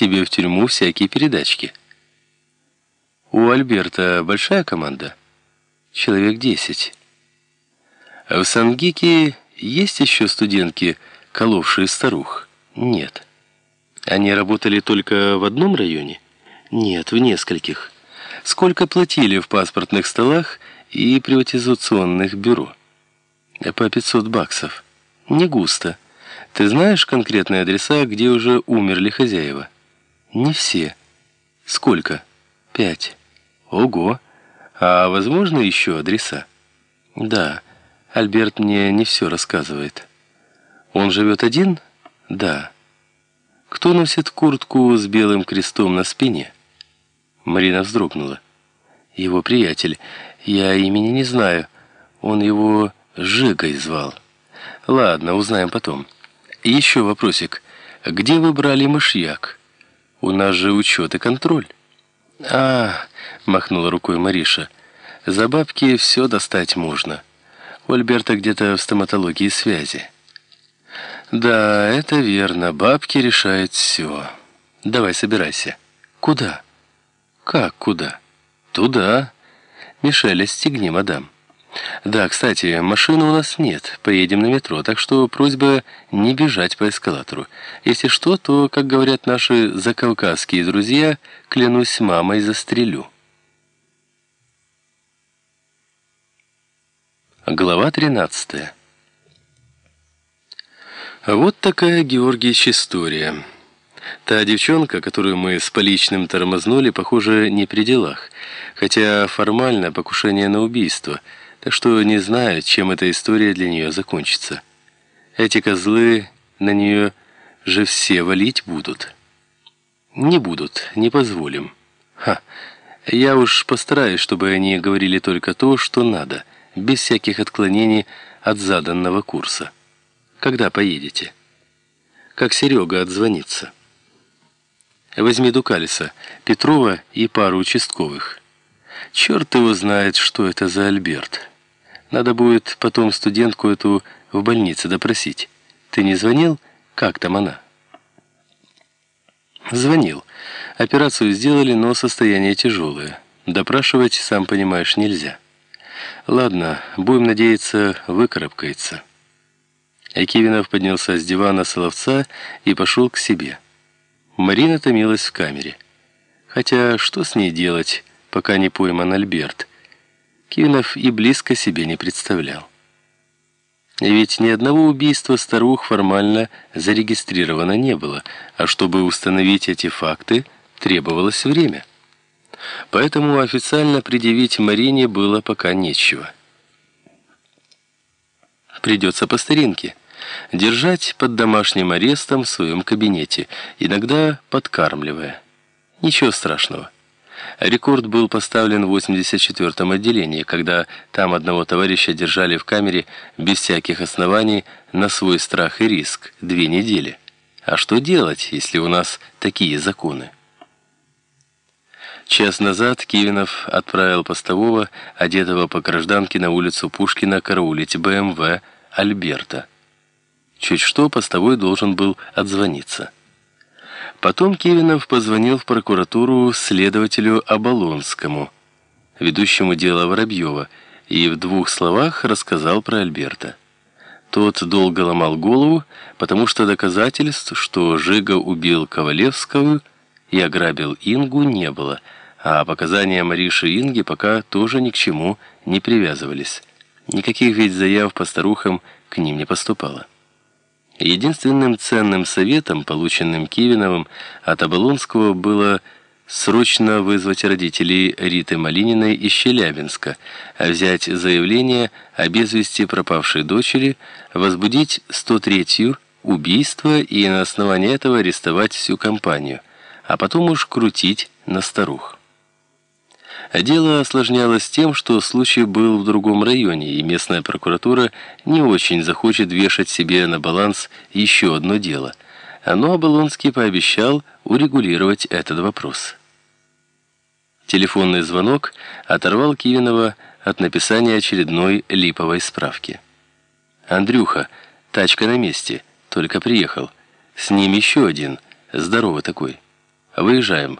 тебе в тюрьму всякие передачки. У Альберта большая команда? Человек десять. А в Сангике есть еще студентки, коловшие старух? Нет. Они работали только в одном районе? Нет, в нескольких. Сколько платили в паспортных столах и приватизационных бюро? По 500 баксов. Не густо. Ты знаешь конкретные адреса, где уже умерли хозяева? Не все. Сколько? Пять. Ого! А возможно еще адреса? Да. Альберт мне не все рассказывает. Он живет один? Да. Кто носит куртку с белым крестом на спине? Марина вздрогнула. Его приятель. Я имени не знаю. Он его Жигой звал. Ладно, узнаем потом. Еще вопросик. Где вы брали мышьяк? У нас же учет и контроль. А, махнула рукой Мариша. За бабки все достать можно. У Альберта где-то в стоматологии связи. Да, это верно. Бабки решают все. Давай, собирайся. Куда? Как куда? Туда. Мишель, стегни, мадам. Да, кстати, машины у нас нет. Поедем на метро, так что просьба не бежать по эскалатору. Если что, то, как говорят наши закавказские друзья, клянусь мамой застрелю. Глава 13. Вот такая Георгиевич история. Та девчонка, которую мы с поличным тормознули, похоже, не при делах. Хотя формально покушение на убийство – так что не знаю, чем эта история для нее закончится. Эти козлы на нее же все валить будут. Не будут, не позволим. Ха, я уж постараюсь, чтобы они говорили только то, что надо, без всяких отклонений от заданного курса. Когда поедете? Как Серега отзвонится. Возьми Дукалиса, Петрова и пару участковых. Черт его знает, что это за Альберт. Надо будет потом студентку эту в больнице допросить. Ты не звонил? Как там она? Звонил. Операцию сделали, но состояние тяжелое. Допрашивать, сам понимаешь, нельзя. Ладно, будем надеяться, выкарабкается. Акивинов поднялся с дивана Соловца и пошел к себе. Марина томилась в камере. Хотя что с ней делать, пока не пойман Альберт? Кивинов и близко себе не представлял. Ведь ни одного убийства старух формально зарегистрировано не было, а чтобы установить эти факты, требовалось время. Поэтому официально предъявить Марине было пока нечего. Придется по старинке. Держать под домашним арестом в своем кабинете, иногда подкармливая. Ничего страшного. Рекорд был поставлен в 84-м отделении, когда там одного товарища держали в камере без всяких оснований на свой страх и риск две недели. А что делать, если у нас такие законы? Час назад Кивинов отправил постового, одетого по гражданке, на улицу Пушкина караулить БМВ Альберта. Чуть что постовой должен был отзвониться. Потом Кивинов позвонил в прокуратуру следователю Оболонскому, ведущему дело Воробьева, и в двух словах рассказал про Альберта. Тот долго ломал голову, потому что доказательств, что Жига убил Ковалевскую и ограбил Ингу, не было, а показания Мариши и Инги пока тоже ни к чему не привязывались. Никаких ведь заяв по старухам к ним не поступало. Единственным ценным советом, полученным Кивиновым от Оболонского, было срочно вызвать родителей Риты Малининой из Челябинска, взять заявление о без вести пропавшей дочери, возбудить 103-ю убийство и на основании этого арестовать всю компанию, а потом уж крутить на старух. Дело осложнялось тем, что случай был в другом районе, и местная прокуратура не очень захочет вешать себе на баланс еще одно дело. Но Оболонский пообещал урегулировать этот вопрос. Телефонный звонок оторвал Кивинова от написания очередной липовой справки. «Андрюха, тачка на месте, только приехал. С ним еще один, здоровый такой». Выезжаем.